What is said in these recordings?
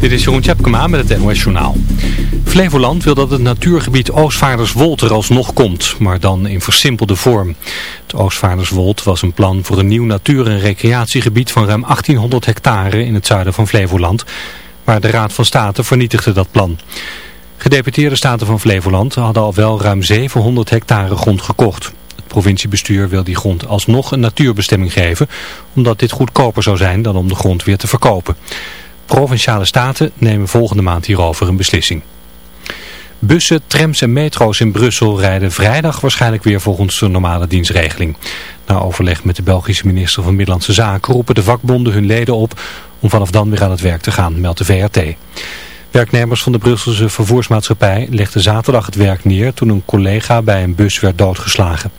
Dit is Jeroen Tjepkema met het NOS Journaal. Flevoland wil dat het natuurgebied Oostvaarderswold er alsnog komt, maar dan in versimpelde vorm. Het Oostvaarderswold was een plan voor een nieuw natuur- en recreatiegebied van ruim 1800 hectare in het zuiden van Flevoland, maar de Raad van State vernietigde dat plan. Gedeputeerde staten van Flevoland hadden al wel ruim 700 hectare grond gekocht. Het provinciebestuur wil die grond alsnog een natuurbestemming geven, omdat dit goedkoper zou zijn dan om de grond weer te verkopen. Provinciale staten nemen volgende maand hierover een beslissing. Bussen, trams en metro's in Brussel rijden vrijdag waarschijnlijk weer volgens de normale dienstregeling. Na overleg met de Belgische minister van Middellandse Zaken roepen de vakbonden hun leden op om vanaf dan weer aan het werk te gaan, meldt de VRT. Werknemers van de Brusselse vervoersmaatschappij legden zaterdag het werk neer toen een collega bij een bus werd doodgeslagen.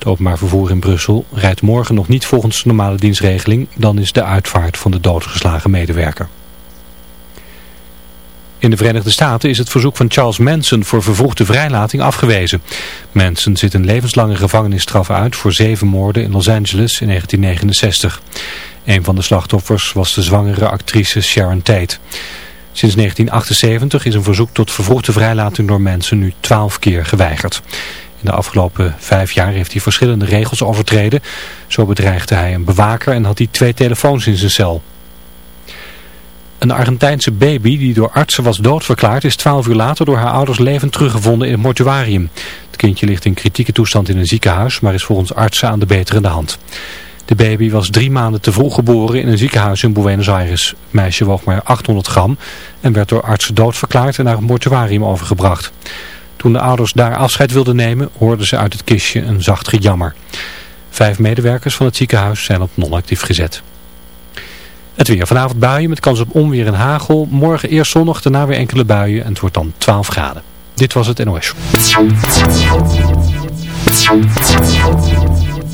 Het openbaar vervoer in Brussel rijdt morgen nog niet volgens de normale dienstregeling. Dan is de uitvaart van de doodgeslagen medewerker. In de Verenigde Staten is het verzoek van Charles Manson voor vervroegde vrijlating afgewezen. Manson zit een levenslange gevangenisstraf uit voor zeven moorden in Los Angeles in 1969. Een van de slachtoffers was de zwangere actrice Sharon Tate. Sinds 1978 is een verzoek tot vervroegde vrijlating door Manson nu twaalf keer geweigerd. In de afgelopen vijf jaar heeft hij verschillende regels overtreden. Zo bedreigde hij een bewaker en had hij twee telefoons in zijn cel. Een Argentijnse baby die door artsen was doodverklaard is twaalf uur later door haar ouders levend teruggevonden in het mortuarium. Het kindje ligt in kritieke toestand in een ziekenhuis, maar is volgens artsen aan de beterende hand. De baby was drie maanden te vroeg geboren in een ziekenhuis in Buenos Aires. Het meisje woog maar 800 gram en werd door artsen doodverklaard en naar het mortuarium overgebracht. Toen de ouders daar afscheid wilden nemen, hoorden ze uit het kistje een zacht gejammer. Vijf medewerkers van het ziekenhuis zijn op non-actief gezet. Het weer. Vanavond buien met kans op onweer en hagel. Morgen eerst zonnig, daarna weer enkele buien en het wordt dan 12 graden. Dit was het NOS.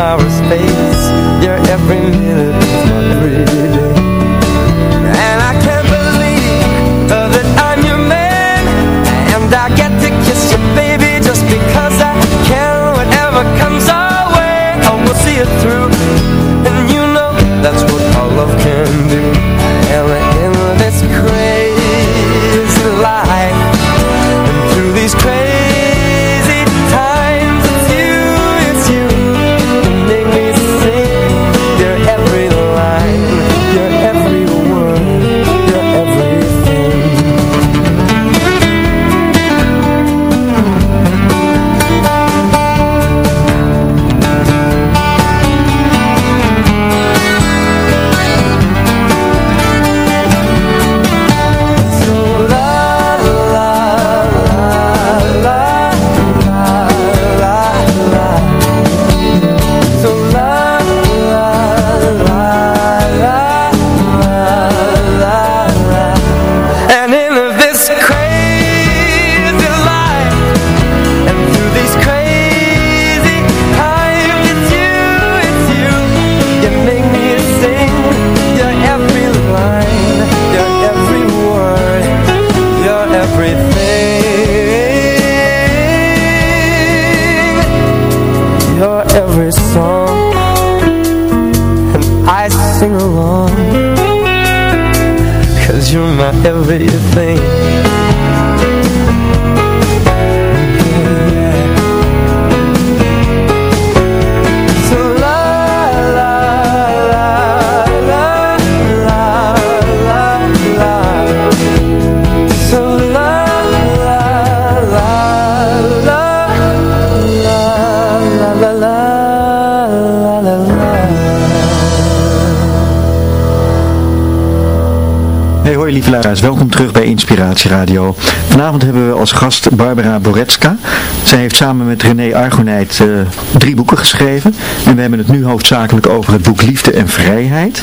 tomorrow's face welkom terug bij Inspiratie Radio. Vanavond hebben we als gast Barbara Boretska. Zij heeft samen met René Argonijt uh, drie boeken geschreven. En we hebben het nu hoofdzakelijk over het boek Liefde en Vrijheid.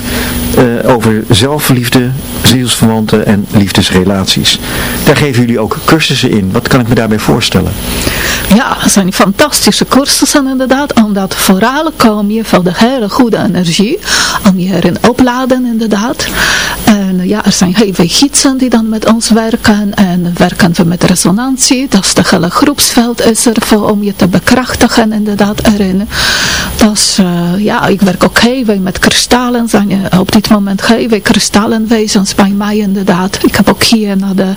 Uh, over zelfliefde, zielsverwanten en liefdesrelaties. Daar geven jullie ook cursussen in. Wat kan ik me daarbij voorstellen? Ja, het zijn fantastische cursussen inderdaad. Omdat vooral kom je van de hele goede energie. Om je erin opladen inderdaad. En ja, er zijn heel veel gidsen die dan met ons werken. En werken we met resonantie. Dat is de hele groepsveld is om je te bekrachtigen inderdaad erin. Dus uh, ja, ik werk ook heel veel met kristallen. Zijn op dit moment heel veel kristallenwezens bij mij inderdaad. Ik heb ook hier naar de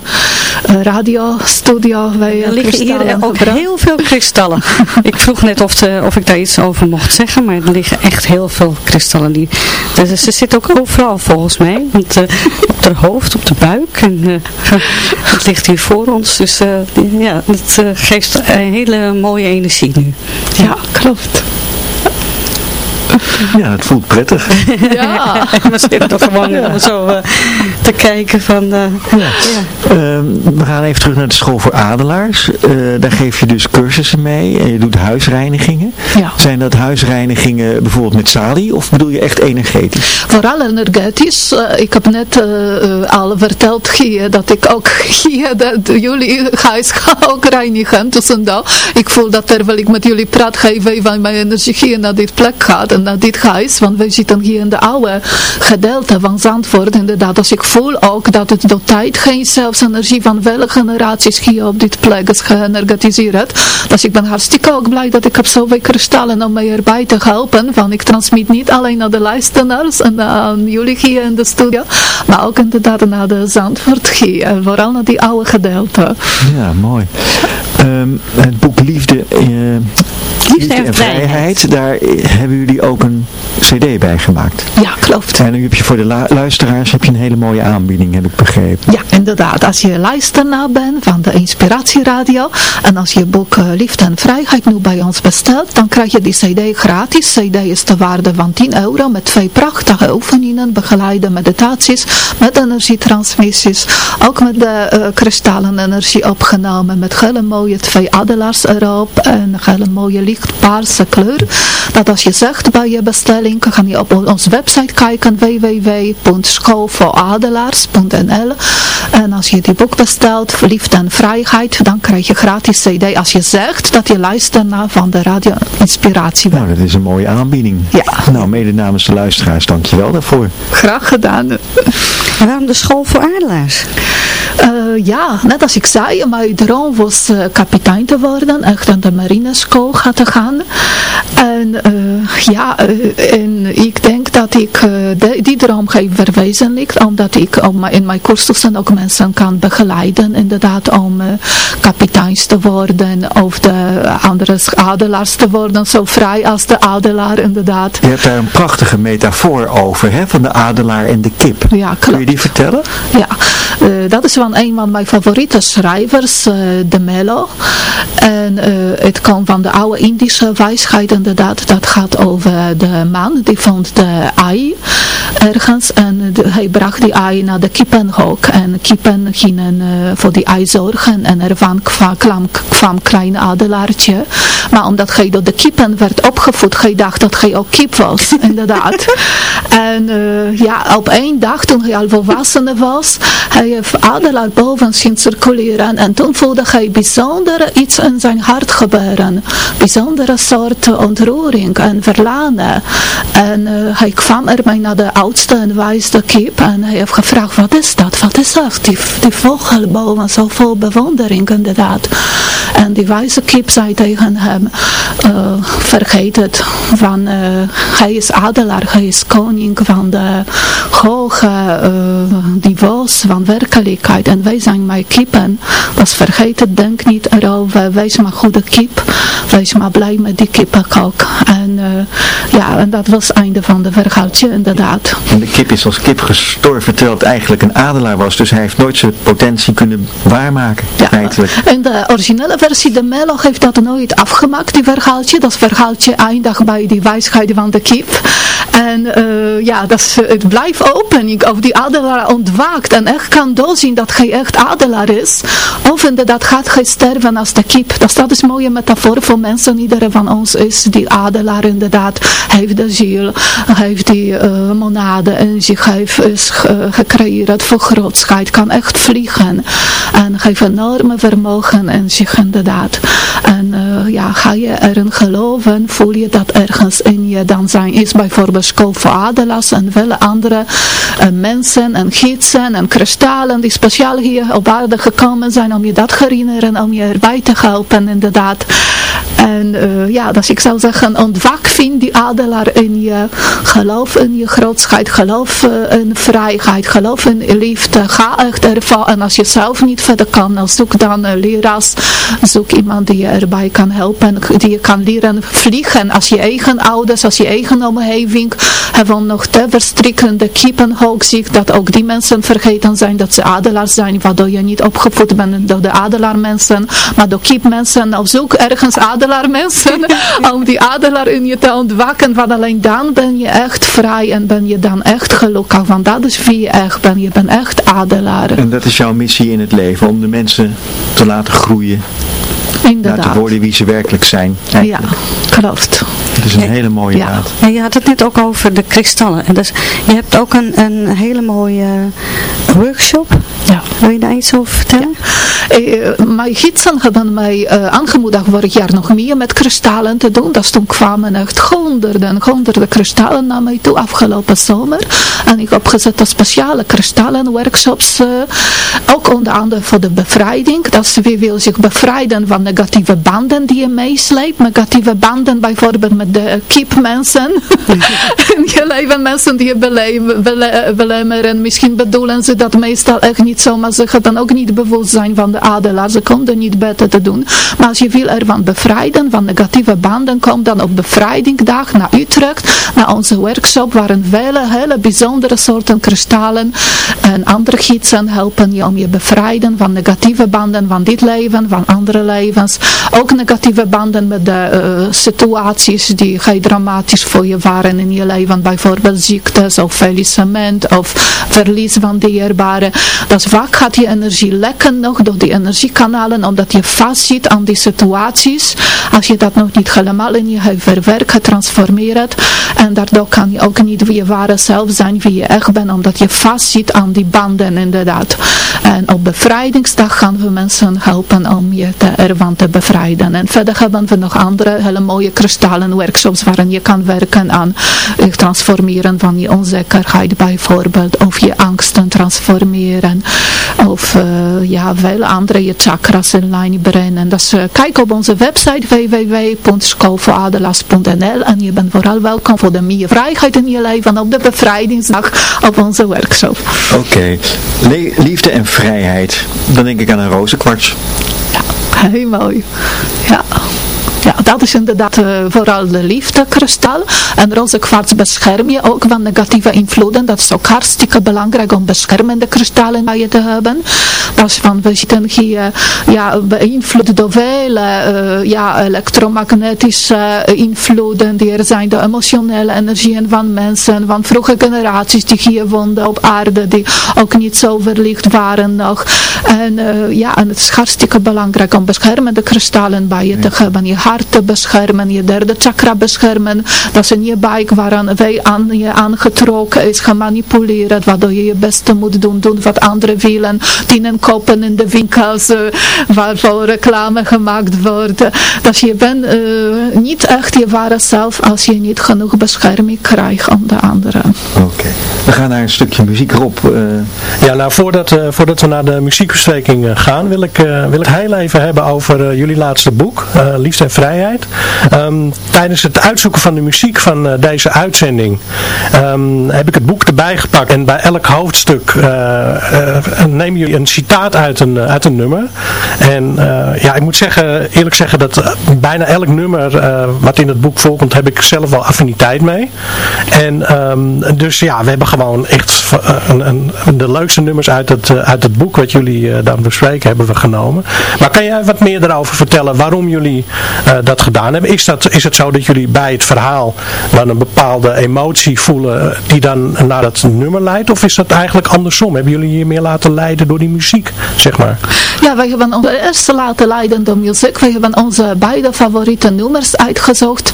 uh, radiostudio bij Er liggen hier ook heel veel kristallen. ik vroeg net of, de, of ik daar iets over mocht zeggen, maar er liggen echt heel veel kristallen. Die, dus ze zitten ook overal volgens mij. Want, uh, op haar hoofd, op de buik. En uh, het ligt hier voor ons. Dus uh, ja, het geeft een hele mooie energie nu. Ja, klopt. Ja, het voelt prettig. Ja. we zitten toch gewoon ja. zo uh, te kijken van... Uh, ja. Uh, we gaan even terug naar de school voor adelaars. Uh, daar geef je dus cursussen mee en je doet huisreinigingen. Ja. Zijn dat huisreinigingen bijvoorbeeld met salie of bedoel je echt energetisch? Vooral energetisch. ik heb net al verteld hier dat ik ook hier dat jullie huis ga ook reinigen. Dus ik voel dat terwijl ik met jullie praat, ga even van mijn energie hier naar dit plek gaat dit huis, want wij zitten hier in de oude gedeelte van Zandvoort. Inderdaad, dus ik voel ook dat het door tijd geen zelfs energie van vele generaties hier op dit plek is geenergetiseerd. Dus ik ben hartstikke ook blij dat ik heb zoveel kristallen om mij erbij te helpen. Van ik transmit niet alleen naar de luisteraars en aan jullie hier in de studio, maar ook inderdaad naar de Zandvoort hier. Vooral naar die oude gedeelte. Ja, mooi. Um, het boek Liefde, uh, Liefde en, en vrijheid. vrijheid. Daar hebben jullie ook een cd bij gemaakt. Ja, klopt. En nu heb je voor de luisteraars heb je een hele mooie aanbieding, heb ik begrepen. Ja, inderdaad. Als je luisteraar bent van de Inspiratieradio en als je boek uh, Liefde en Vrijheid nu bij ons bestelt, dan krijg je die cd gratis. cd is de waarde van 10 euro met twee prachtige oefeningen, begeleide meditaties, met energietransmissies, ook met de uh, kristallen energie opgenomen, met hele mooie twee adelaars erop en een hele mooie lichtpaarse kleur. Dat als je zegt bij je bestelling, kan je op onze website kijken www.schoolvooradelaars.nl en als je die boek bestelt, Liefde en Vrijheid, dan krijg je gratis cd als je zegt dat je luistert naar van de Radio Inspiratie. Nou, dat is een mooie aanbieding. Ja. Nou, mede namens de luisteraars, dankjewel daarvoor. Graag gedaan. Waarom de School voor Adelaars? Uh, ja, net als ik zei, mijn droom was uh, kapitein te worden, echt aan de marineschool te gaan. En uh, ja, en ik denk dat ik de, die droom heeft verwezenlijkt, omdat ik om, in mijn cursussen ook mensen kan begeleiden, inderdaad, om kapiteins te worden of de andere adelaars te worden, zo vrij als de adelaar, inderdaad. Je hebt daar een prachtige metafoor over, hè, van de adelaar en de kip. Ja, klopt. Kun je die vertellen? Ja, dat is van een van mijn favoriete schrijvers, uh, De Mello. En uh, het komt van de oude Indische wijsheid inderdaad. Dat gaat over de man die vond de ei ergens. En hij bracht die ei naar de kippenhok. En kippen gingen uh, voor die ei zorgen. En ervan kwam, kwam klein adelaartje. Maar omdat hij door de kippen werd opgevoed, hij dacht dat hij ook kip was. inderdaad. En ja, op één dag, toen hij al volwassen was, hij heeft boven circuleren. En toen voelde hij bijzonder iets in zijn hart gebeuren. Bijzondere soort ontroering en verlangen. En hij kwam ermee naar de oudste en wijste kip. En hij heeft gevraagd, wat is dat? Wat is dat? Die, die vogel boven, zo vol bewondering inderdaad. En die wijze kip zei tegen hem, uh, het, van, uh, hij is adelaar, hij is koning van de hoge uh, niveaus van werkelijkheid. En wij zijn maar kippen. Dus vergeet het, denk niet erover, wees maar goede kip, wees maar blij met die kippenkok. En ja, en dat was het einde van de verhaaltje inderdaad. En de kip is als kip gestorven terwijl het eigenlijk een adelaar was, dus hij heeft nooit zijn potentie kunnen waarmaken, ja, feitelijk. En de originele versie, de Melo, heeft dat nooit afgemaakt, die verhaaltje. Dat verhaaltje eindigt bij die wijsheid van de kip. En uh, ja, dat het blijft open. Of die adelaar ontwaakt en echt kan doorzien dat hij echt adelaar is. Of inderdaad gaat hij sterven als de kip. Dat, dat is een mooie metafoor voor mensen. Iedereen van ons is die adelaar inderdaad. Hij heeft de ziel, hij heeft die uh, monade in zich. heeft is gecreëerd voor grootschheid. Kan echt vliegen. En heeft enorme vermogen in zich inderdaad. En uh, ja, ga je erin geloven, voel je dat ergens in je dan zijn. Is bijvoorbeeld school voor adelaars en vele andere uh, mensen en gidsen en kristallen die speciaal hier op aarde gekomen zijn om je dat herinneren, om je erbij te helpen inderdaad. En uh, ja, dus ik zou zeggen, ontwak vind die adelaar in je, geloof in je grootheid, geloof in vrijheid, geloof in liefde, ga echt ervan. En als je zelf niet verder kan, zoek dan een leraars, zoek iemand die je erbij kan helpen, die je kan leren vliegen. Als je eigen ouders, als je eigen omgeving, hebben nog te verstrikkende kippenhoog ziet, dat ook die mensen vergeten zijn dat ze adelaars zijn, waardoor je niet opgevoed bent door de adelaarmensen, maar door kipmensen, of zoek ergens adelaarmensen, om die adelaar in je te ontwakken, want alleen dan ben je echt vrij en ben je dan echt gelukkig, want dat is wie je echt bent, je bent echt adelaar. En dat is jouw missie in het leven, om de mensen te laten groeien. Inderdaad. Naar te worden wie ze werkelijk zijn. Eigenlijk. Ja, klopt. Het is een hele mooie ja. raad. En je had het net ook over de kristallen. En dus, je hebt ook een, een hele mooie workshop. Ja. Wil je daar iets over vertellen? Ja. Uh, mijn gidsen hebben mij uh, aangemoedigd vorig jaar nog meer met kristallen te doen. Dus toen kwamen echt honderden, honderden kristallen naar mij toe afgelopen zomer. En ik heb gezet een speciale kristallen workshops. Uh, ook onder andere voor de bevrijding. Dat wie wil zich bevrijden van negatieve banden die je meesleept. Negatieve banden bijvoorbeeld met de kipmensen. in je leven mensen die je belemmeren. Misschien bedoelen ze dat meestal echt niet zo. Maar ze dan ook niet bewust zijn van de adelaar. Ze konden niet beter te doen. Maar als je wil ervan bevrijden van negatieve banden. Kom dan op bevrijdingdag naar Utrecht. Naar onze workshop. Waarin vele hele bijzondere soorten kristallen. En andere gidsen helpen je om je bevrijden van negatieve banden van dit leven. Van andere levens. Ook negatieve banden met de uh, situaties die heel dramatisch voor je waren in je leven. Bijvoorbeeld ziektes of faillissement of verlies van dierbaren. Dat vaak gaat je energie lekken nog door die energiekanalen omdat je vastzit aan die situaties. Als je dat nog niet helemaal in je verwerkt, getransformeerd en daardoor kan je ook niet wie je ware zelf zijn, wie je echt bent, omdat je vastzit aan die banden inderdaad. En op bevrijdingsdag gaan we mensen helpen om je te, ervan te bevrijden. En verder hebben we nog andere hele mooie kristallen workshops waarin je kan werken aan het transformeren van je onzekerheid bijvoorbeeld. Of je angsten transformeren. Of uh, ja, veel andere je chakras in lijn brengen. Dus uh, kijk op onze website www.schoolvooradelas.nl en je bent vooral welkom voor de meer vrijheid in je leven op de bevrijdingsdag op onze workshop. Oké, liefde en. Dan denk ik aan een rozenkwarts. Ja, heel mooi. Ja. Ja, dat is inderdaad uh, vooral de liefdekristal. En roze kwarts bescherm je ook van negatieve invloeden. Dat is ook hartstikke belangrijk om beschermende kristallen bij je te hebben. Dat is van, we zitten hier ja, beïnvloed door vele uh, ja, elektromagnetische invloeden die er zijn. De emotionele energieën van mensen, van vroege generaties die hier woonden op aarde, die ook niet zo verlicht waren nog. En uh, ja, en het is hartstikke belangrijk om beschermende kristallen bij je te hebben. Je hart hart beschermen, je derde chakra beschermen. Dat is een je buik waaraan wij aan je aangetrokken is, gemanipuleerd, waardoor je je beste moet doen, doen wat anderen willen. Tienen kopen in de winkels, uh, waarvoor reclame gemaakt wordt. Dat je bent uh, niet echt je ware zelf als je niet genoeg bescherming krijgt om de anderen. Oké, we gaan naar een stukje muziek, Rob. Uh... Ja, nou voordat, voordat we naar de muziekbespreking gaan, wil ik, wil ik heel even hebben over jullie laatste boek, Liefde en Um, tijdens het uitzoeken van de muziek van deze uitzending um, heb ik het boek erbij gepakt en bij elk hoofdstuk neem je een citaat uit een, uit een nummer. En ja, ik moet zeggen, eerlijk zeggen dat bijna elk nummer wat in het boek voorkomt, heb ik zelf wel affiniteit mee. En um, dus ja, we hebben gewoon echt een, een, de leukste nummers uit het, uit het boek wat jullie dan bespreken hebben we genomen. Maar kan jij wat meer erover vertellen waarom jullie uh, dat gedaan hebben? Is, dat, is het zo dat jullie bij het verhaal dan een bepaalde emotie voelen die dan naar dat nummer leidt? Of is dat eigenlijk andersom? Hebben jullie je meer laten leiden door die muziek, zeg maar? Ja, wij hebben ons eerst laten leiden door muziek. We hebben onze beide favoriete nummers uitgezocht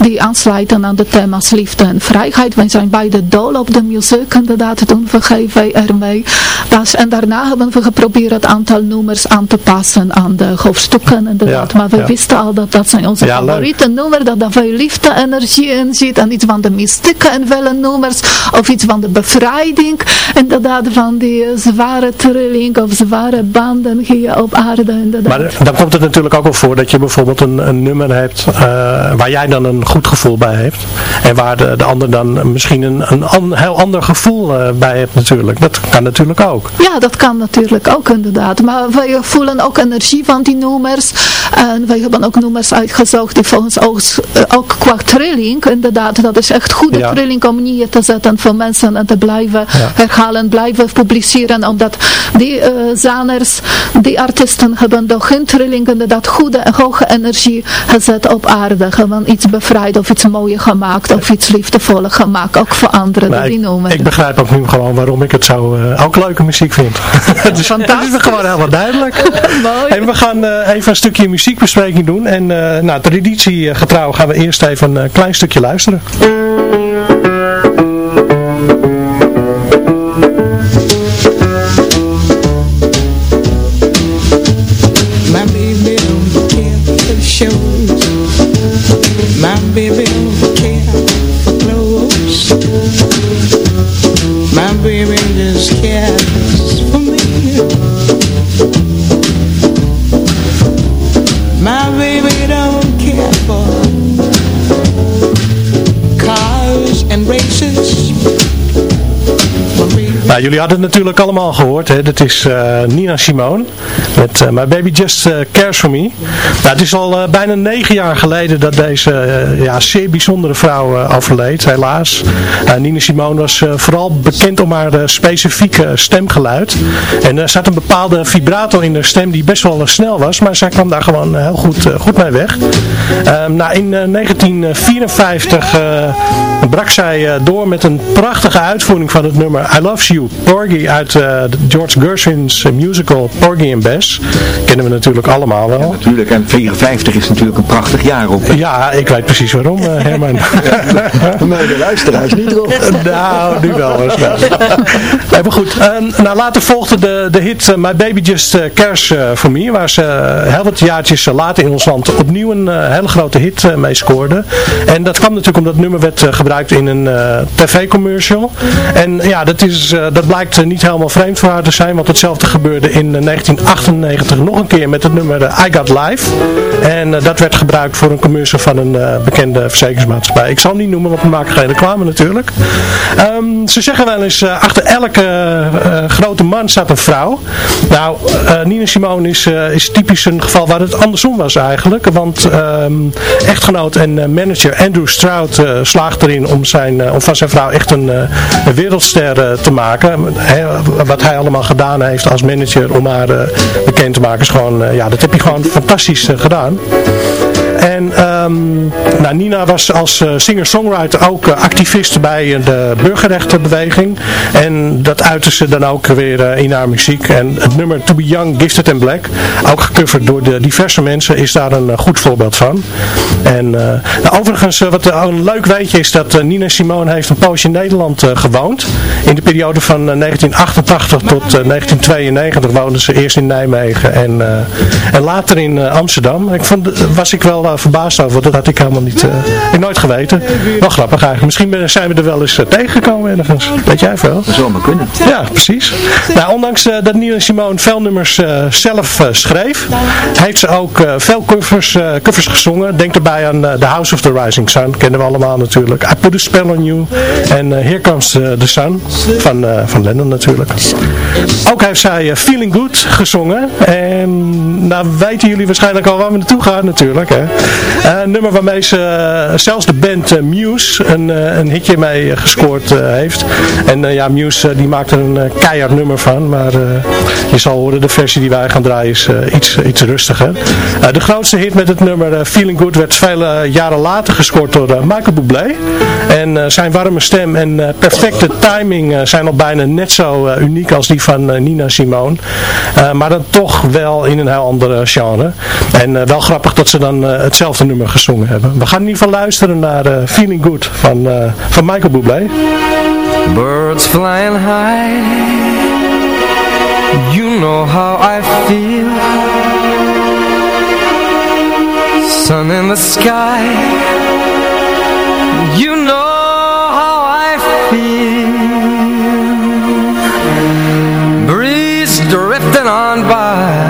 die aansluiten aan de thema's liefde en vrijheid. Wij zijn beide dol op de muziek inderdaad, doen we geven ermee. Dat, en daarna hebben we geprobeerd het aantal nummers aan te passen aan de hoofdstukken inderdaad. Ja, maar we ja. wisten al dat dat zijn onze ja, favoriete nummers, dat er veel liefde energie in zit en iets van de mystieke en vele nummers of iets van de bevrijding inderdaad van die zware trilling of zware banden hier op aarde inderdaad. Maar dan komt het natuurlijk ook wel voor dat je bijvoorbeeld een, een nummer hebt uh, waar jij dan een goed gevoel bij heeft. En waar de, de ander dan misschien een, een an, heel ander gevoel uh, bij heeft natuurlijk. Dat kan natuurlijk ook. Ja, dat kan natuurlijk ook inderdaad. Maar wij voelen ook energie van die nummers. En wij hebben ook nummers uitgezocht die volgens ons ook, qua trilling inderdaad. Dat is echt goede ja. trilling om neer te zetten voor mensen en te blijven ja. herhalen, blijven publiceren. Omdat die uh, zangers, die artiesten hebben door hun trilling inderdaad goede en hoge energie gezet op aarde. Gewoon iets bevrijd of iets mooier gemaakt of iets liefdevoller gemaakt. Ook voor anderen nou, die ik, noemen. Ik begrijp ook nu gewoon waarom ik het zo uh, ook leuke muziek vind. dus, Fantastisch. Dat is gewoon helemaal duidelijk. Mooi. En we gaan uh, even een stukje muziekbespreking doen. En nou, traditie getrouw gaan we eerst even een klein stukje luisteren. Jullie hadden het natuurlijk allemaal gehoord. Hè? Dat is uh, Nina Simone. Met uh, My Baby Just uh, Cares For Me. Nou, het is al bijna negen jaar geleden dat deze ja, zeer bijzondere vrouw overleed. Helaas. Nina Simone was vooral bekend om haar specifieke stemgeluid. En er zat een bepaalde vibrato in haar stem die best wel snel was. Maar zij kwam daar gewoon heel goed, goed mee weg. nou, in 1954 brak zij door met een prachtige uitvoering van het nummer I Love You. Porgy uit uh, George Gershwin's musical Porgy and Bess. Kennen we natuurlijk allemaal wel. Ja, natuurlijk, en 54 is natuurlijk een prachtig jaar op. Ja, ik weet precies waarom, uh, Herman. nee, de luisteraars niet erop. nou, nu wel maar goed, uh, nou later volgde de, de hit My Baby Just Cares For Me, waar ze heel wat jaartjes later in ons land opnieuw een hele grote hit mee scoorde. En dat kwam natuurlijk omdat het nummer werd gebruikt in een tv-commercial. En ja, dat is dat blijkt niet helemaal vreemd voor haar te zijn, want hetzelfde gebeurde in 1998 nog een keer met het nummer I Got Live. En dat werd gebruikt voor een commercial van een bekende verzekeringsmaatschappij. Ik zal niet noemen, want we maken geen reclame natuurlijk. Um, ze zeggen wel eens, achter elke grote man staat een vrouw. Nou, Nina Simone is, is typisch een geval waar het andersom was eigenlijk. Want um, echtgenoot en manager Andrew Stroud slaagt erin om, zijn, om van zijn vrouw echt een, een wereldster te maken. He, wat hij allemaal gedaan heeft als manager om haar uh, bekend te maken is gewoon, ja, dat heb je gewoon fantastisch gedaan. Ehm, nou, Nina was als singer-songwriter ook activist bij de burgerrechtenbeweging. En dat uitte ze dan ook weer in haar muziek. En het nummer To Be Young, Gifted and Black, ook gecoverd door de diverse mensen, is daar een goed voorbeeld van. En nou, overigens, wat een leuk weetje is dat Nina Simone heeft een poosje in Nederland gewoond. In de periode van 1988 tot 1992 woonde ze eerst in Nijmegen en, en later in Amsterdam. Ik vond, was ik wel verbaasd over, dat had ik helemaal niet, ik nooit geweten. Wel grappig eigenlijk. Misschien zijn we er wel eens tegengekomen ergens. Weet jij veel? Dat zou maar kunnen. Ja, precies. Nou, ondanks dat Nina Simone veel nummers zelf schreef, heeft ze ook veel covers, covers gezongen. Denk erbij aan The House of the Rising Sun, kennen we allemaal natuurlijk. I Put a Spell on You en Here Comes the Sun van, van Lennon natuurlijk. Ook heeft zij Feeling Good gezongen en nou weten jullie waarschijnlijk al waar we naartoe gaan natuurlijk. Hè? Een nummer waarmee ze zelfs de band Muse een, een hitje mee gescoord heeft. En ja, Muse die maakt er een keihard nummer van, maar je zal horen de versie die wij gaan draaien is iets, iets rustiger. de grootste hit met het nummer Feeling Good werd vele jaren later gescoord door Michael Bublé. En zijn warme stem en perfecte timing zijn al bijna net zo uniek als die van Nina Simone. maar dan toch wel in een heel andere genre. En wel grappig dat ze dan hetzelfde nummer gezongen hebben. We gaan in ieder geval luisteren naar Feeling Good van, van Michael Bublé. Birds flying high. You know how I feel. Sun in the sky. You know how I feel. Breeze drifting on by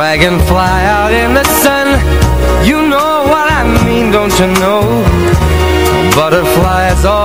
Dragonfly out in the sun. You know what I mean, don't you know? Butterflies all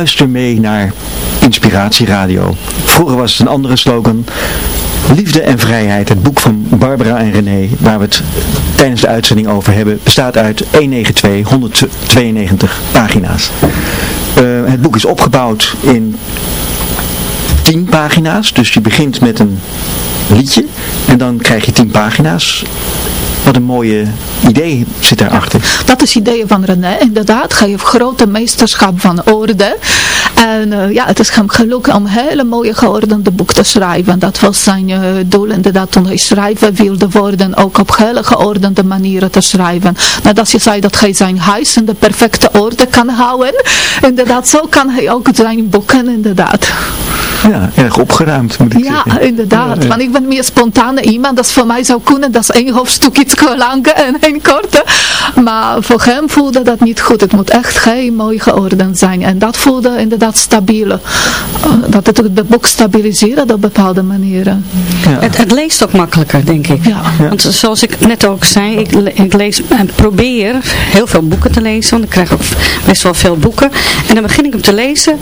Luister mee naar Inspiratieradio. Vroeger was het een andere slogan. Liefde en Vrijheid, het boek van Barbara en René, waar we het tijdens de uitzending over hebben, bestaat uit 192, 192 pagina's. Uh, het boek is opgebouwd in 10 pagina's, dus je begint met een liedje en dan krijg je 10 pagina's wat een mooie idee zit daarachter. Dat is ideeën van René, inderdaad. Geef grote meesterschap van orde. En uh, ja, het is hem gelukt om hele mooie geordende boek te schrijven. Dat was zijn uh, doel inderdaad toen hij schrijven wilde worden. Ook op hele geordende manieren te schrijven. Nadat je zei dat hij zijn huis in de perfecte orde kan houden. Inderdaad, zo kan hij ook zijn boeken inderdaad. Ja, erg opgeruimd moet ik ja, zeggen. Inderdaad, ja, want ik ben meer spontane iemand. Dat voor mij zou kunnen, dat is één hoofdstuk iets lange en één korte. Maar voor hem voelde dat niet goed. Het moet echt geen mooi geordend zijn. En dat voelde inderdaad stabiel. Dat het het boek stabiliseerde op bepaalde manieren. Ja. Het, het, leest ook makkelijker, denk ik. Ja. Want zoals ik net ook zei, ik, ik lees en probeer heel veel boeken te lezen. Want ik krijg ook best wel veel boeken. En dan begin ik hem te lezen.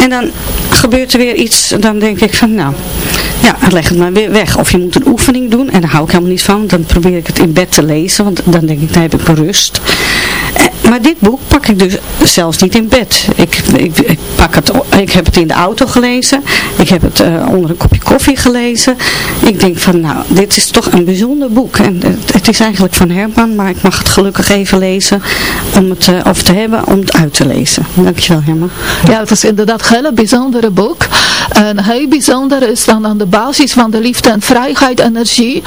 En dan gebeurt er weer iets. Dan denk ik van, nou, ja, leg het maar weer weg. Of je moet een oefening doen. En daar hou ik helemaal niet van. Dan probeer ik het in bed te lezen. Want dan denk ik, dan heb ik rust. Eh, maar dit boek pak ik dus zelfs niet in bed. Ik, ik, ik, pak het, ik heb het in de auto gelezen. Ik heb het uh, onder een kopje koffie gelezen. Ik denk van, nou, dit is toch een bijzonder boek. En het, is eigenlijk van Herman, maar ik mag het gelukkig even lezen om het uh, of te hebben om het uit te lezen. Dankjewel Herman. Ja, het is inderdaad een hele bijzondere boek. En heel bijzonder is dan aan de basis van de liefde en vrijheid energie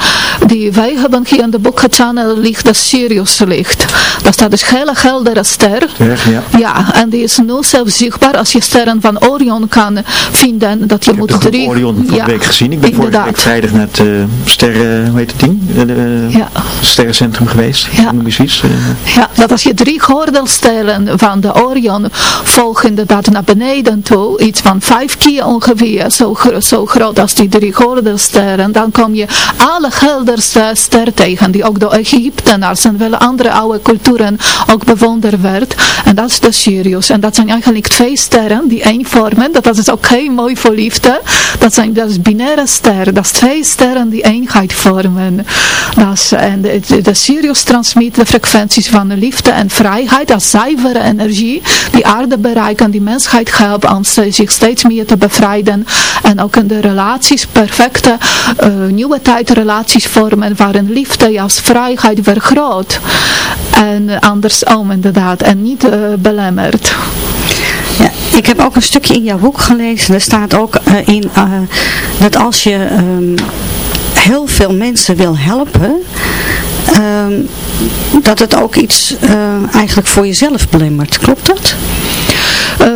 die wij hebben hier in de boek ligt de Sirius licht. Dat staat dus hele heldere ster. ja. ja, en die is nu zelfs zichtbaar als je sterren van Orion kan vinden. Dat je ik moet heb drie... Orion van ja, week gezien. Ik ben vorige week vrijdag naar het uh, sterren, hoe heet het ding? Uh, ja. sterrencentrum geweest. Ja. Noem iets. Uh. ja, dat als je drie gordelsterren van de Orion volgt inderdaad naar beneden toe, iets van vijf keer ongeveer, zo, zo groot als die drie gordelsterren, dan kom je alle helderste ster tegen, die ook door Egyptenaars en vele andere oude culturen ook bewonderd werd. En dat is de Sirius. En dat zijn eigenlijk twee sterren die één vormen. Dat is ook heel mooi voor liefde. Dat zijn dat is binaire sterren. Dat is twee sterren die eenheid vormen. Dat is, en de, de, Sirius transmit de frequenties van de liefde en vrijheid als zuivere energie die aarde bereiken, die mensheid helpt om zich steeds meer te bevrijden. En ook in de relaties, perfecte uh, nieuwe tijdrelaties vormen waarin liefde juist vrijheid vergroot. En andersom inderdaad. En niet uh, belemmerd. Ja, ik heb ook een stukje in jouw boek gelezen. Er staat ook uh, in uh, dat als je um, heel veel mensen wil helpen, um, dat het ook iets eigenlijk voor jezelf belemmert. Klopt dat?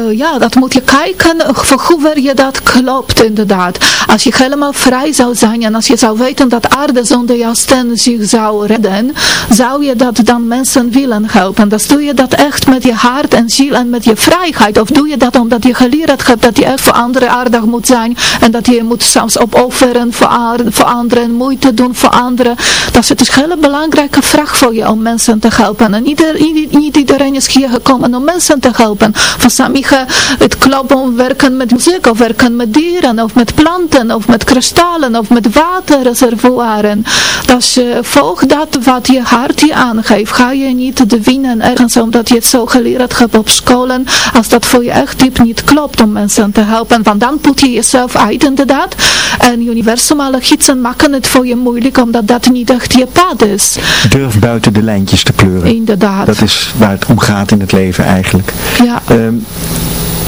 Uh, ja, dat moet je kijken voor hoe je dat klopt inderdaad. Als je helemaal vrij zou zijn en als je zou weten dat aarde zonder jouw stem zich zou redden, zou je dat dan mensen willen helpen. Dan doe je dat echt met je hart en ziel en met je vrijheid. Of doe je dat omdat je geleerd hebt dat je echt voor anderen aardig moet zijn en dat je moet zelfs opofferen voor, voor anderen, moeite doen voor anderen. Dat is dus een hele belangrijke vraag voor je om mensen te helpen. En niet iedereen is hier gekomen om mensen te helpen. Voor sommigen het klopt om werken met muziek of werken met dieren of met planten of met kristallen of met waterreservoiren. Dus uh, volg dat wat je hart je aangeeft. Ga je niet de winnen ergens omdat je het zo geleerd hebt op scholen als dat voor je echt diep niet klopt om mensen te helpen. Want dan put je jezelf uit inderdaad. En universumale gidsen maken het voor je moeilijk omdat dat niet echt je pad is. Durf buiten de lijntjes te kleuren. Inderdaad. Dat is waar het om gaat in het leven eigenlijk. Ja. Um,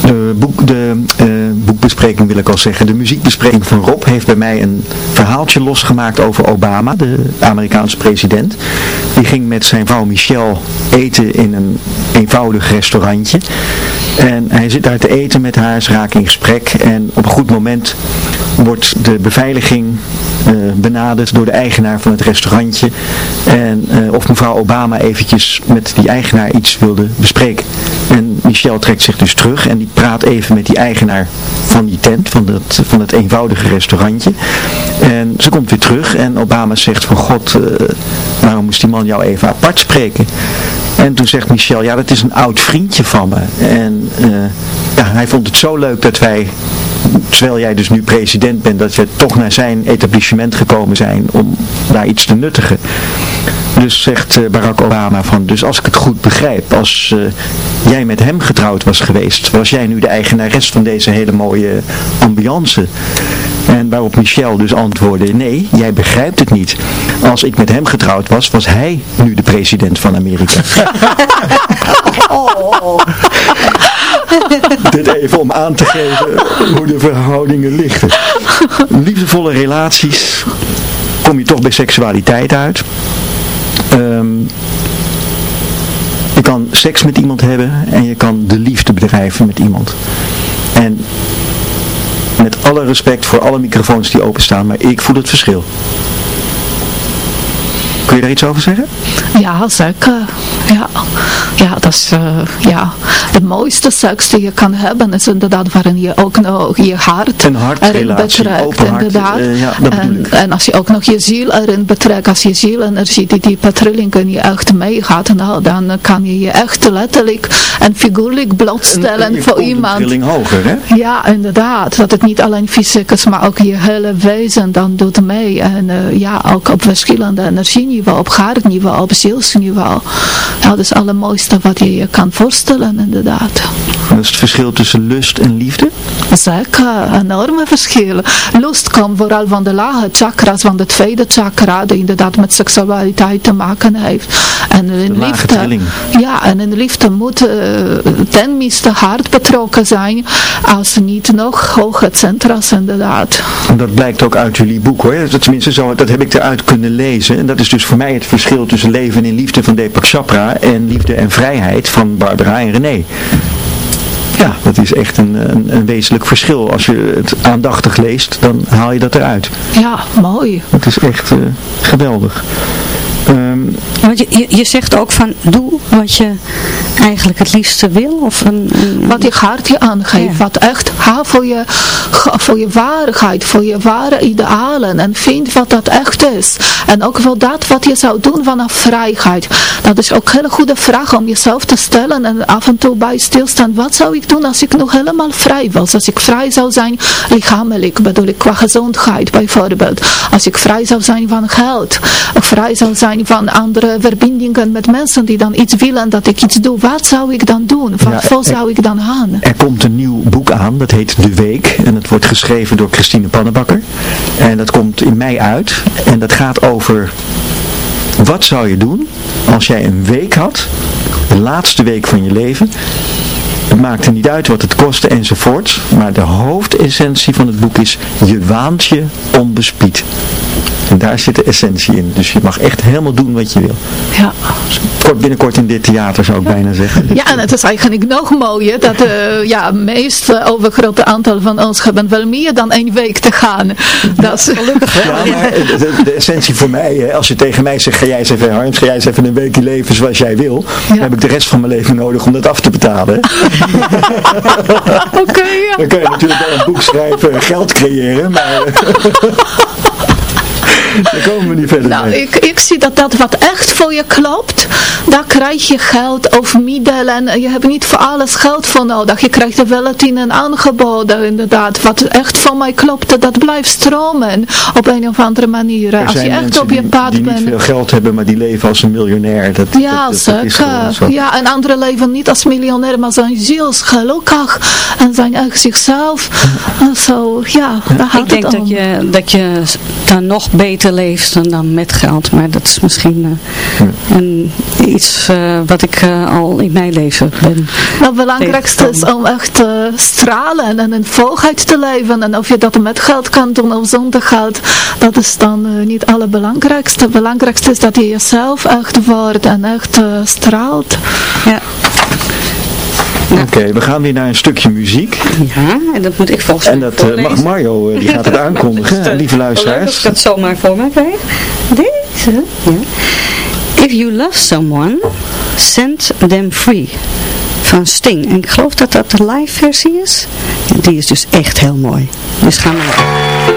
de, boek, de uh, boekbespreking wil ik al zeggen, de muziekbespreking van Rob heeft bij mij een verhaaltje losgemaakt over Obama, de Amerikaanse president. Die ging met zijn vrouw Michelle eten in een eenvoudig restaurantje. En hij zit daar te eten met haar, ze raken in gesprek en op een goed moment wordt de beveiliging uh, benaderd door de eigenaar van het restaurantje en uh, of mevrouw Obama eventjes met die eigenaar iets wilde bespreken. En Michelle trekt zich dus terug en die praat even met die eigenaar van die tent, van het, van het eenvoudige restaurantje. En ze komt weer terug en Obama zegt van God, uh, waarom moest die man jou even apart spreken? En En toen zegt Michel, ja dat is een oud vriendje van me. En uh, ja, hij vond het zo leuk dat wij, terwijl jij dus nu president bent, dat we toch naar zijn etablissement gekomen zijn om daar iets te nuttigen. Dus zegt uh, Barack Obama van, dus als ik het goed begrijp, als uh, jij met hem getrouwd was geweest, was jij nu de eigenares van deze hele mooie ambiance. En waarop Michel dus antwoordde, nee, jij begrijpt het niet. Als ik met hem getrouwd was, was hij nu de president van Amerika. oh. Dit even om aan te geven hoe de verhoudingen liggen. Liefdevolle relaties, kom je toch bij seksualiteit uit. Um, je kan seks met iemand hebben en je kan de liefde bedrijven met iemand. En alle respect voor alle microfoons die openstaan, maar ik voel het verschil. Kun je daar iets over zeggen? Ja, zeker. Ja, ja dat is uh, ja, de mooiste seks die je kan hebben is inderdaad waarin je ook nog je hart, een erin betrekt. Inderdaad. Uh, ja, en, en, als je ook nog je ziel erin betrekt, als je zielenergie, die diepe trilling in je echt meegaat, nou, dan kan je je echt letterlijk en figuurlijk blootstellen en, voor iemand. trilling hoger, hè? Ja, inderdaad. Dat het niet alleen fysiek is, maar ook je hele wezen dan doet mee. En uh, ja, ook op verschillende energieniveau, op gaarniveau, op zielsniveau. Ja, dat is het allermooiste wat je je kan voorstellen, inderdaad. Dat is het verschil tussen lust en liefde? Zeker, enorme verschillen. Lust komt vooral van de lage chakras, van de tweede chakra, die inderdaad met seksualiteit te maken heeft. En in liefde, trilling. ja, en in liefde moet uh, tenminste hard betrokken zijn, als niet nog hoge centra's inderdaad. En dat blijkt ook uit jullie boek hoor, tenminste zo, dat heb ik eruit kunnen lezen. En dat is dus voor mij het verschil tussen leven in liefde van Deepak Chopra en liefde en vrijheid van Barbara en René. Ja, dat is echt een, een, een, wezenlijk verschil. Als je het aandachtig leest, dan haal je dat eruit. Ja, mooi. Het is echt uh, geweldig. Um, Want je, je, je, zegt ook van, doe wat je eigenlijk het liefste wil? Of een, een... Wat je hart je aangeeft, ja. wat echt, ga voor je, voor je waarheid, voor je ware idealen en vind wat dat echt is. En ook wel dat wat je zou doen vanaf vrijheid. Dat is ook een hele goede vraag om jezelf te stellen en af en toe bij stilstaan. Wat zou ik doen als ik nog helemaal vrij was? Als ik vrij zou zijn, lichamelijk bedoel ik, qua gezondheid bijvoorbeeld. Als ik vrij zou zijn van geld, vrij zou zijn van andere verbindingen met mensen die dan iets willen dat ik iets doe. Wat zou ik dan doen? Wat ja, zou ik dan aan? Er komt een nieuw boek aan, dat heet De Week. En dat wordt geschreven door Christine Pannenbakker. En dat komt in mei uit. En dat gaat over wat zou je doen als jij een week had, de laatste week van je leven. Het maakte niet uit wat het kostte enzovoort. Maar de hoofdessentie van het boek is, je waant je onbespied. En daar zit de essentie in. Dus je mag echt helemaal doen wat je wil. Ja. Kort binnenkort in dit theater zou ik bijna zeggen. Ja, en het is eigenlijk nog mooier dat uh, ja, het meest uh, overgrote aantal van ons hebben wel meer dan één week te gaan. Dat is gelukkig. Ja, maar de, de, essentie voor mij, als je tegen mij zegt, ga jij eens even Harms, ga jij eens even een weekje leven zoals jij wil, ja. dan heb ik de rest van mijn leven nodig om dat af te betalen. Oké, okay. Dan kun je natuurlijk wel een boek schrijven en geld creëren, maar... Daar komen we niet verder nou, ik, ik zie dat dat wat echt voor je klopt, daar krijg je geld of middelen. En je hebt niet voor alles geld voor nodig. Je krijgt er wel het in een aangeboden, inderdaad. Wat echt voor mij klopt, dat blijft stromen op een of andere manier. Er als je echt op je pad die, bent. die niet veel geld hebben, maar die leven als een miljonair. Dat, ja, dat, dat, zeker. ja, en anderen leven niet als miljonair, maar zijn zielsgelukkig. En zijn echt zichzelf. En zo, ja, daar gaat Ik denk dat je, dat je dan nog beter leeft dan, dan met geld. Maar dat is misschien uh, een, iets uh, wat ik uh, al in mijn leven ben. Nou, het belangrijkste is om echt te stralen en in volheid te leven. En of je dat met geld kan doen of zonder geld, dat is dan niet het allerbelangrijkste. Het belangrijkste is dat je jezelf echt wordt en echt straalt. Ja. Oké, okay, we gaan weer naar een stukje muziek. Ja, en dat moet ik volgens mij En dat uh, mag Mario, uh, die gaat het aankondigen, ja, lieve luisteraars. Als ik dat zomaar voor mij krijg. Deze, ja. If you love someone, set them free. Van Sting. En ik geloof dat dat de live versie is. Die is dus echt heel mooi. Dus gaan we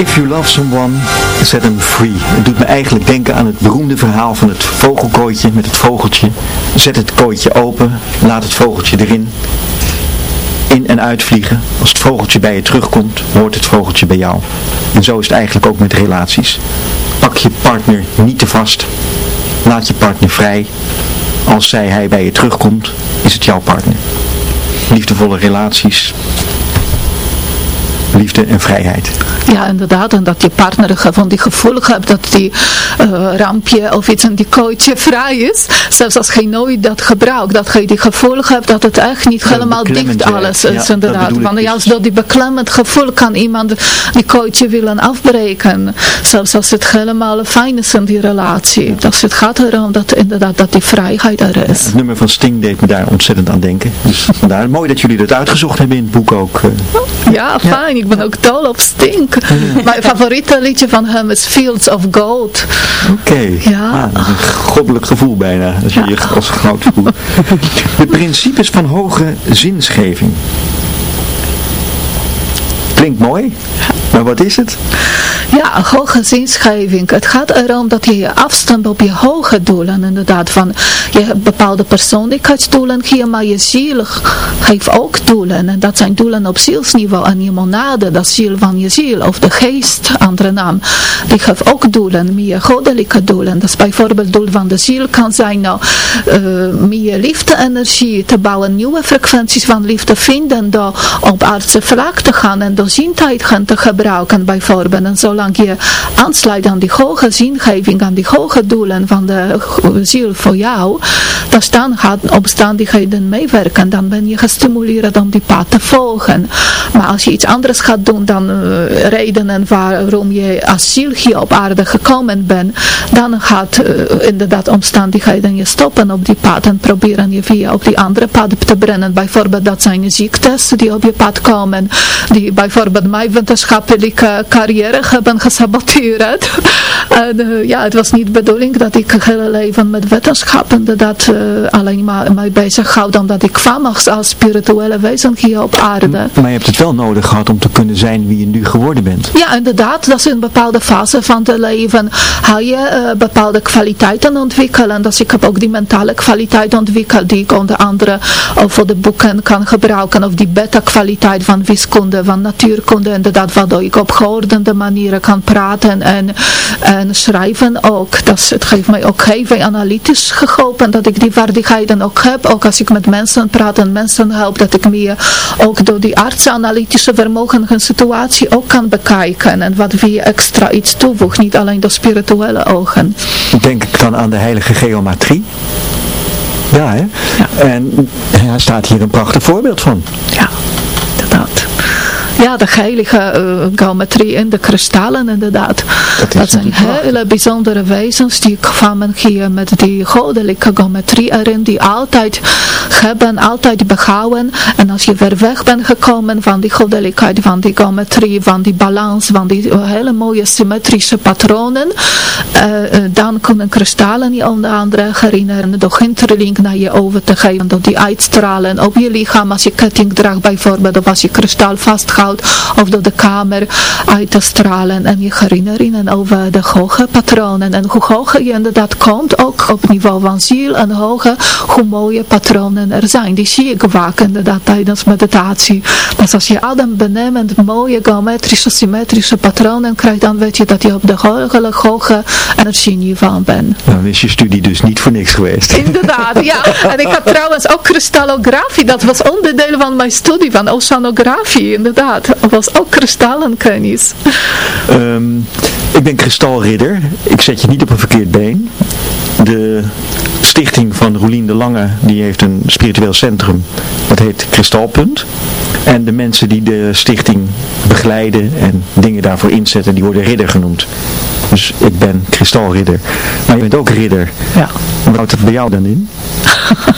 If you love someone, set them free. Het doet me eigenlijk denken aan het beroemde verhaal van het vogelkooitje met het vogeltje. Zet het kooitje open, laat het vogeltje erin. In en uitvliegen. Als het vogeltje bij je terugkomt, hoort het vogeltje bij jou. En zo is het eigenlijk ook met relaties. Pak je partner niet te vast. Laat je partner vrij. Als zij hij bij je terugkomt, is het jouw partner. Liefdevolle relaties, liefde en vrijheid. Ja, inderdaad. En dat je partner van die gevoel hebt dat die uh, rampje of iets in die kooitje vrij is. Zelfs als je nooit dat gebruikt. Dat je die gevoel hebt dat het echt niet helemaal dicht alles is. Ja, inderdaad. Want juist door die beklemmend gevoel kan iemand die kooitje willen afbreken. Zelfs als het helemaal fijn is in die relatie. Dus het gaat erom dat inderdaad dat die vrijheid er is. het nummer van Sting deed me daar ontzettend aan denken. Dus vandaar mooi dat jullie dat uitgezocht hebben in het boek ook. Uh. Ja, fijn. Ik ben ook dol op Sting. Mijn favoriete liedje van hem is Fields of Gold. Oké. Ja. Ah, een goddelijk gevoel bijna, als je je als goud voelt. De principes van hoge zinsgeving. Klinkt mooi, maar wat is het? Ja, hoge zinsgeving. Het gaat erom dat je je afstemt op je hoge doelen. Inderdaad, van je hebt bepaalde persoonlijkheidsdoelen hier, maar je ziel heeft ook doelen. En dat zijn doelen op zielsniveau. En je monade, dat ziel van je ziel, of de geest, andere naam, die heeft ook doelen, meer goddelijke doelen. Dat is bijvoorbeeld doel van de ziel kan zijn nou, uh, meer liefde-energie te bouwen, nieuwe frequenties van liefde vinden, door op aardse vlak te gaan en door zintijd gaan te gebruiken, bijvoorbeeld. En zolang je aansluit aan die hoge zingeving, aan die hoge doelen van de ziel voor jou, dan dan gaat omstandigheden meewerken. Dan ben je gestimuleerd om die pad te volgen. Maar als je iets anders gaat doen dan uh, redenen waarom je asiel hier op aarde gekomen bent, dan gaat uh, inderdaad omstandigheden je stoppen op die pad en proberen je via op die andere pad te brengen. Bijvoorbeeld dat zijn ziektes die op je pad komen, die bijvoorbeeld mijn wetenschappelijke carrière hebben gesaboteerd. en uh, ja, het was niet de bedoeling dat ik het hele leven met wetenschap inderdaad uh, alleen maar mij bezig houd, omdat ik kwam als spirituele wezen hier op aarde. Maar je hebt het wel nodig gehad om te kunnen zijn wie je nu geworden bent. Ja, inderdaad. Dat is in een bepaalde fase van het leven. Ga je uh, bepaalde kwaliteiten ontwikkelen. Dus ik heb ook die mentale kwaliteit ontwikkeld, die ik onder andere voor de boeken kan gebruiken. Of die beta-kwaliteit van wiskunde, van natuurkunde, inderdaad, waardoor ik op geordende manieren kan praten en, en schrijven ook. Dat het geeft mij ook heel veel analytisch geholpen, dat ik die vaardigheden ook heb. Ook als ik met mensen praat en mensen help, dat ik meer ook door die artsenanalytische vermogen een situatie ook kan bekijken. En wat wie extra iets toevoegt, niet alleen door spirituele ogen. Denk ik dan aan de heilige geometrie? Ja, hè? Ja. En er staat hier een prachtig voorbeeld van. Ja. Ja, de heilige uh, geometrie en de kristallen inderdaad. Dat, dat zijn hele bijzondere wezens die kwamen hier met die goddelijke geometrie erin, die altijd hebben, altijd behouden. En als je ver weg bent gekomen van die goddelijkheid, van die geometrie, van die balans, van die hele mooie symmetrische patronen, uh, dan kunnen kristallen je onder andere herinneren door hinterlink naar je over te geven, door die uitstralen op je lichaam als je ketting draagt bijvoorbeeld, of als je kristal vasthoudt of door de kamer uit te stralen en je herinneringen over de hoge patronen. En hoe hoger je inderdaad komt, ook op niveau van ziel en hoger, hoe mooie patronen er zijn. Die zie ik vaak inderdaad tijdens meditatie. Dus als je adem benemend mooie geometrische, symmetrische patronen krijgt, dan weet je dat je op de hoge, hoge energieniveau bent. Dan is je studie dus niet voor niks geweest. Inderdaad, ja. En ik had trouwens ook kristallografie. Dat was onderdeel van mijn studie, van oceanografie, inderdaad. Was ook kristallenkennis. Um, ik ben kristalridder. Ik zet je niet op een verkeerd been. De stichting van Roelien de Lange, die heeft een spiritueel centrum. Dat heet Kristalpunt. En de mensen die de stichting begeleiden en dingen daarvoor inzetten, die worden ridder genoemd. Dus ik ben kristalridder. Maar je bent ook ridder. Ja. Wat houdt het bij jou dan in?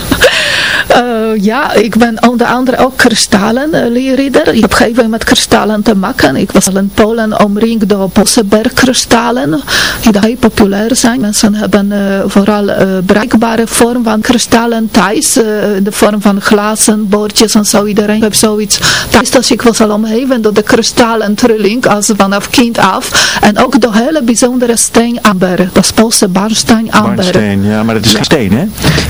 uh, ja, ik ben onder andere ook kristallenleerridder. ik heb op een gegeven moment met kristallen te maken. Ik was al in Polen omringd door Poolse bergkristallen, die heel populair zijn. Mensen hebben uh, vooral uh, bruikbare vorm van kristallen thuis, uh, in de vorm van glazen, bordjes en zo. Iedereen heeft zoiets thuis. Dus ik was al omgeven door de kristallen trilling, als vanaf kind af. En ook door hele bijzondere steen amber. Dat is Poolse barnsteen amber. Barnsteen, ja, maar het is geen steen, hè?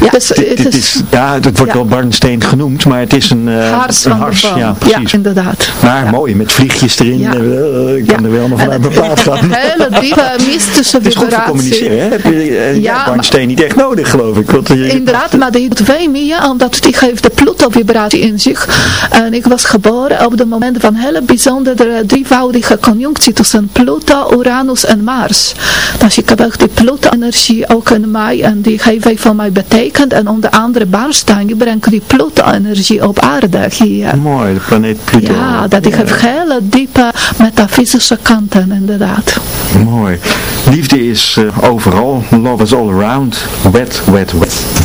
Ja, dus, het, het is, ja, het wordt wel barnsteen genoemd, maar het is een, uh, hars een hars. Ja, precies. Ja, inderdaad. Maar mooi, met vliegjes erin. Ja. Uh, ik kan er wel nog vanuit bepaald gaan. hele diepe mystische vibratie. Het is goed voor communiceren, hè? Heb je uh, ja, barnsteen niet echt nodig, geloof ik. Want, je... Inderdaad, maar die doet veel meer, omdat die geeft de Pluto-vibratie in zich. En ik was geboren op het moment van hele bijzondere drievoudige conjunctie tussen Pluto, Uranus en Mars. Dus ik heb ook die Pluto-energie ook in mij en die heeft van mij betekend. En onder andere Barstein, die brengt die Pluto-energie op aarde hier. Mooi, de planeet Pluto. Ja, dat die heeft hele diepe metafysische kanten inderdaad. Mooi. Liefde is uh, overal. Love is all around. Wet, wet, wet.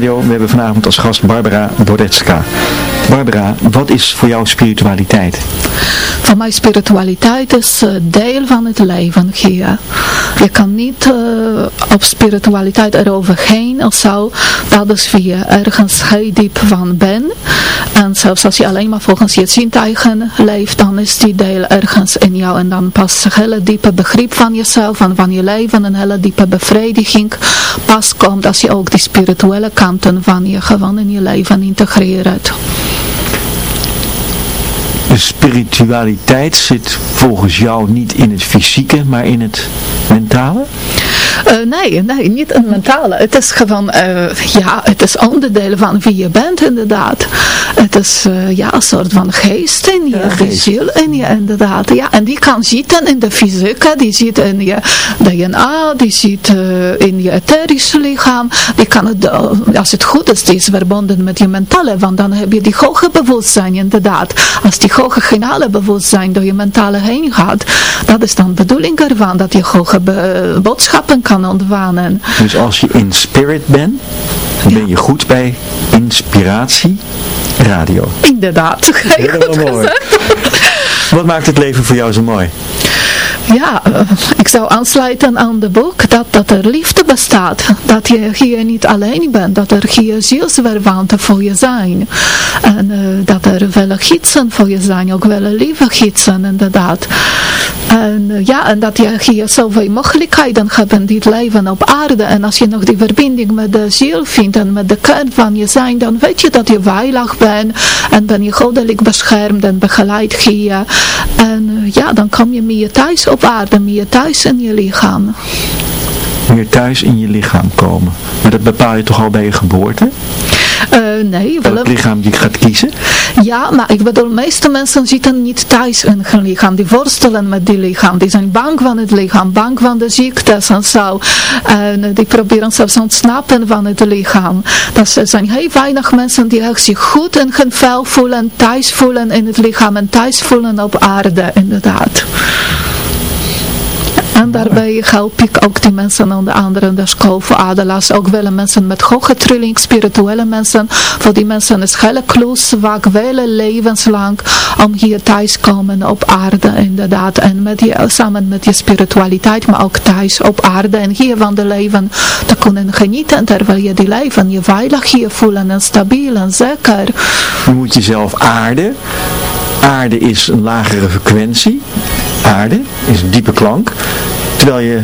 We hebben vanavond als gast Barbara Boretska. Barbara, wat is voor jou spiritualiteit? Voor mij spiritualiteit is deel van het leven hier. Je kan niet uh, op spiritualiteit eroverheen of zo. Dat is wie je ergens heel diep van bent. Zelfs als je alleen maar volgens je zintuigen leeft, dan is die deel ergens in jou. En dan pas een hele diepe begrip van jezelf en van je leven, een hele diepe bevrediging pas komt als je ook die spirituele kanten van je gewoon in je leven integreert. De spiritualiteit zit volgens jou niet in het fysieke, maar in het mentale? Eh, nee, nee, niet een mentale. Het is gewoon, uh, ja, het is onderdeel van wie je bent inderdaad. Het is uh, ja, een soort van geest in je, ja, ziel in je inderdaad. Ja, en die kan zitten in de fysiek, die zit in je DNA, die zit in je etherische lichaam. Die kan het, als het goed is, die is verbonden met je mentale, want dan heb je die hoge bewustzijn inderdaad. Als die hoge genale bewustzijn door je mentale heen gaat, dat is dan de bedoeling ervan, dat je hoge boodschappen kan ontwanen. Dus als je in spirit bent, dan ben je goed bij inspiratie radio. Inderdaad. Helemaal mooi. Wat maakt het leven voor jou zo mooi? Ja, eh, ik zou aansluiten aan de boek dat, dat er liefde bestaat. Dat je hier niet alleen bent. Dat er hier zielsverwanten voor je zijn. En uh, dat er wel gidsen voor je zijn. Ook wel lieve gidsen inderdaad. En uh, ja, en dat je hier zoveel mogelijkheden hebt in dit leven op aarde. En als je nog die verbinding met de ziel vindt en met de kern van je zijn. Dan weet je dat je veilig bent. En ben je goddelijk beschermd en begeleid hier. En ja, dan kom je meer thuis op aarde, meer thuis in je lichaam. Meer thuis in je lichaam komen. Maar dat bepaal je toch al bij je geboorte? Uh, nee. Welk lichaam die gaat kiezen? Ja, maar ik bedoel, de meeste mensen zitten niet thuis in hun lichaam. Die worstelen met die lichaam. Die zijn bang van het lichaam, bang van de ziektes en zo. En die proberen zelfs ontsnappen van het lichaam. Dat er zijn heel weinig mensen die zich goed in hun vel voelen, thuis voelen in het lichaam en thuis voelen op aarde, inderdaad. En daarbij help ik ook die mensen aan de andere de school voor adelaars. Ook wel mensen met hoge trilling, spirituele mensen. Voor die mensen is hele kloos, vaak wel levenslang om hier thuis komen op aarde inderdaad. En met die, samen met je spiritualiteit, maar ook thuis op aarde. En hier van de leven te kunnen genieten. Terwijl je die leven je veilig hier voelen en stabiel en zeker. Je moet jezelf aarden. Aarde is een lagere frequentie. Aarde is een diepe klank. Terwijl je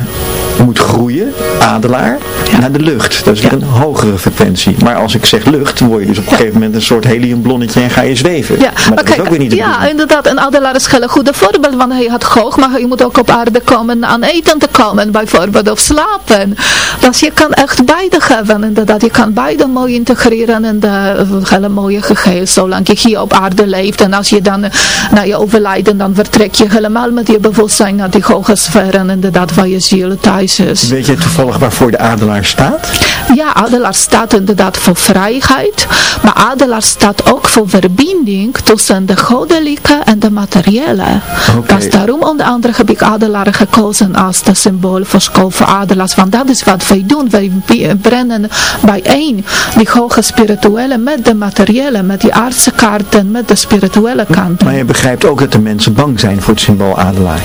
moet groeien, adelaar, naar de lucht. Dat is weer een hogere frequentie. Maar als ik zeg lucht, dan word je dus op een gegeven moment een soort heliumblonnetje en ga je zweven. Ja, maar, dat is ook weer niet de Ja, inderdaad. En adelaar is een goede voorbeeld, want hij had hoog, maar je moet ook op aarde komen aan eten te komen, bijvoorbeeld, of slapen. Dus je kan echt beide hebben, inderdaad. Je kan beide mooi integreren in de hele mooie geheel, zolang je hier op aarde leeft. En als je dan naar je overlijden, dan vertrek je helemaal met je bewustzijn naar die hoge sferen, inderdaad, waar je ziel thuis Weet je toevallig waarvoor de adelaar staat? Ja, adelaar staat inderdaad voor vrijheid, maar adelaar staat ook voor verbinding tussen de goddelijke en de materiële. Okay. Dus daarom onder andere heb ik adelaar gekozen als de symbool voor school voor adelaars, want dat is wat wij doen. Wij brengen bijeen die hoge spirituele met de materiële, met die aardse kaarten, met de spirituele kanten. Maar je begrijpt ook dat de mensen bang zijn voor het symbool adelaar.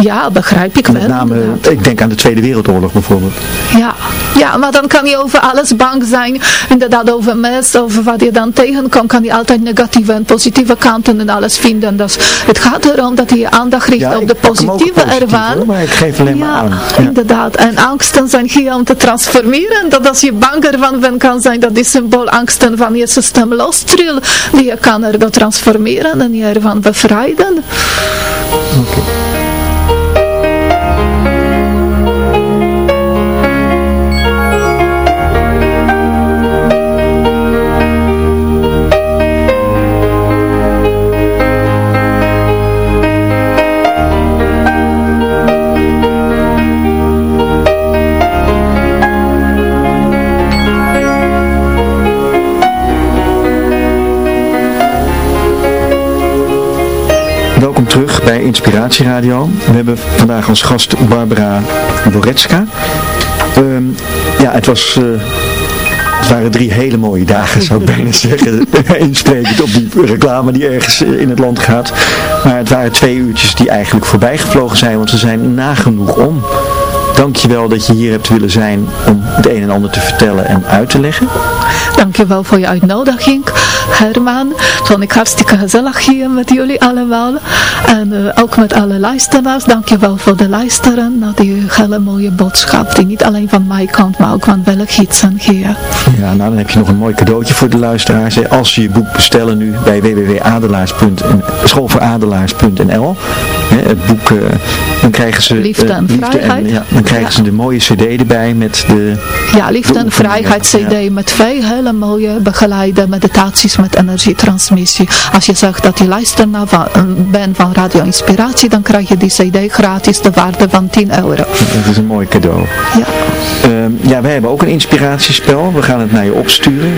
Ja, begrijp ik Met wel. name, ik denk aan de Tweede Wereldoorlog bijvoorbeeld. Ja. ja, maar dan kan je over alles bang zijn. Inderdaad, over mensen, over wat je dan tegenkomt, kan je altijd negatieve en positieve kanten en alles vinden. Dus het gaat erom dat je je aandacht richt Ja, op de positieve ervan. maar ik geef alleen maar ja, aan. Ja. inderdaad. En angsten zijn hier om te transformeren. Dat als je bang ervan bent, kan zijn dat die symbool angsten van je systeem lostrillen. Die je kan er door transformeren en je ervan bevrijden. Terug bij Inspiratie Radio. We hebben vandaag als gast Barbara Boretska. Ehm, ja, het was... eh, het waren drie hele mooie dagen, zou ik bijna zeggen. Insprekend op die reclame die ergens eh, in het land gaat. Maar het waren twee uurtjes die eigenlijk voorbij gevlogen zijn, want ze zijn nagenoeg om. Dankjewel dat je hier hebt willen zijn om het een en ander te vertellen en uit te leggen. Dankjewel voor je uitnodiging, Herman. Vond ik hartstikke gezellig hier met jullie allemaal. En eh, ook met alle luisteraars. Dankjewel voor de luisteren naar die hele mooie boodschap. Die niet alleen van mij komt, maar ook van welke gidsen hier. Ja, nou dan heb je nog een mooi cadeautje voor de luisteraars. hè. Als ze je boek bestellen nu bij www.adelaars.nl schoolvooradelaars.nl hè, het boek, eh, dan krijgen ze... Liefde eh, en Vrijheid. ja, dan krijgen Ja. ze de mooie cd erbij met de... Ja, Liefde de en. Vrijheid CD met veel hele mooie begeleide meditaties met energietransmissie. Als je zegt dat je luistert naar van, eh, bent van Radio Inspiratie, dan krijg je die CD gratis de waarde van 10 euro. Dat is een mooi cadeau. Ja. Ehm, ja, wij hebben ook een inspiratiespel. We gaan het naar je opsturen.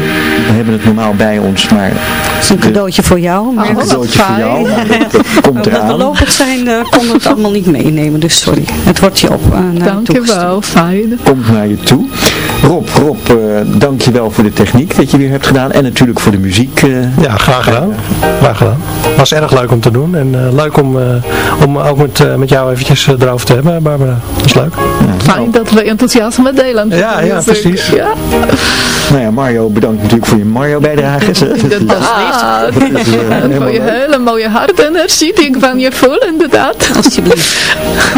We hebben het normaal bij ons, maar Het is een cadeautje voor jou. Maar Oh, een cadeautje voor jou. Dat, dat komt we eraan. zijn, eh, konden we het allemaal niet meenemen. Dus sorry. Het wordt je op uh, naar je. Dankjewel, fijn. Komt naar je toe. Rob, Rob, eh dank je wel voor de techniek dat je weer hebt gedaan. En natuurlijk voor de muziek. eh, Ja, graag gedaan. Graag gedaan. Was erg leuk om te doen. En eh, leuk om, eh, om ook met, eh, met jou eventjes erover te hebben, Barbara. Dat is leuk. ja, Fijn dat we enthousiasme delen. Ja, ja, precies. Ja, Nou ja, Mario, bedankt natuurlijk voor je Mario-bijdrage. Dat is, En helemaal voor je hele mooie hartenergie die ik van je voel, inderdaad. Alsjeblieft.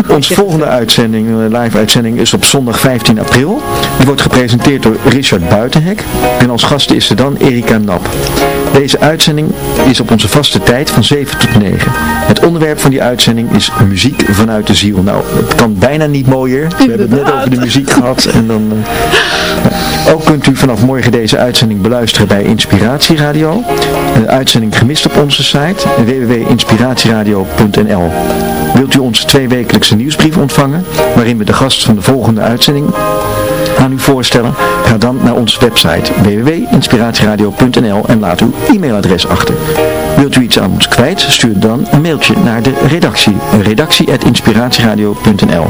Onze volgende uitzending, eh, live uitzending, is op zondag 15 april. Die wordt gepresenteerd door Richard Buitenhek. En als gast is er dan Erika Nap. Deze uitzending is op onze vaste tijd van 7 tot 9. Het onderwerp van die uitzending is muziek vanuit de ziel. Nou, het kan bijna niet mooier. We hebben het net over de muziek gehad. En dan, eh, ook kunt u vanaf morgen deze uitzending beluisteren bij Inspiratie Radio. Een uitzending gemist op onze site www.inspiratieradio.nl Wilt u onze tweewekelijkse nieuwsbrief ontvangen, waarin we de gast van de volgende uitzending aan u voorstellen? Ga dan naar onze website www.inspiratieradio.nl en laat uw e-mailadres achter. Wilt u iets aan ons kwijt, stuur dan een mailtje naar de redactie, redactie.inspiratieradio.nl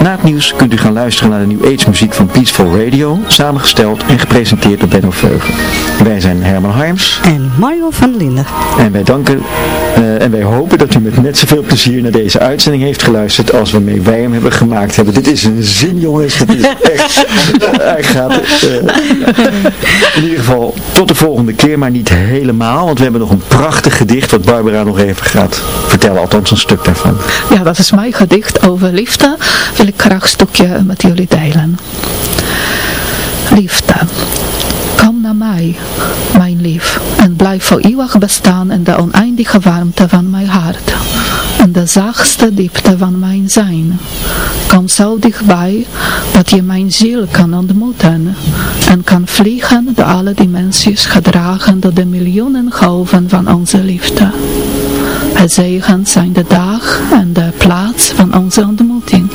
Na het nieuws kunt u gaan luisteren naar de New Age muziek van Peaceful Radio, samengesteld en gepresenteerd door Benno Veugen. Wij zijn Herman Harms En Mario van Linden. en wij danken eh, en wij hopen dat u met net zoveel plezier naar deze uitzending heeft geluisterd als waarmee wij hem hebben gemaakt hebben. Dit is een zin jongens, het is echt, hij gaat, eh, in ieder geval tot de volgende keer, maar niet helemaal, want we hebben nog een prachtig gedicht wat Barbara nog even gaat vertellen, althans een stuk daarvan. Ja, dat is mijn gedicht over liefde. Wil ik graag een stukje met jullie delen. Liefde. Kom naar mij, mijn lief, en blijf voor eeuwig bestaan in de oneindige warmte van mijn hart, in de zachtste diepte van mijn zijn. Kom zo dichtbij dat je mijn ziel kan ontmoeten en kan vliegen door alle dimensies gedragen door de miljoenen golven van onze liefde. Gezegend zijn de dag en de plaats van onze ontmoeting.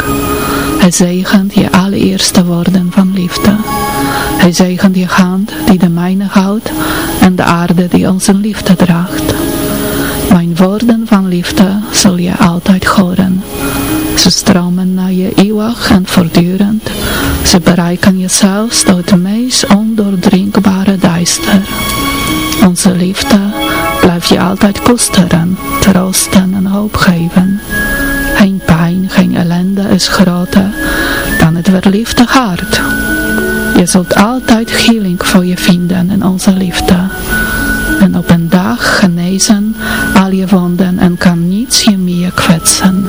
Hij zegent je allereerste woorden van liefde. Hij zegent je hand die de mijne houdt en de aarde die onze liefde draagt. Mijn woorden van liefde zul je altijd horen. Ze stromen naar je eeuwig en voortdurend. Ze bereiken je zelfs door het meest ondoordringbare duister. Onze liefde blijft je altijd koesteren, troosten en hoop geven. Geen pijn, geen ellende is groter dan het verliefde hart. Je zult altijd healing voor je vinden in onze liefde. En op een dag genezen al je wonden en kan niets je meer kwetsen.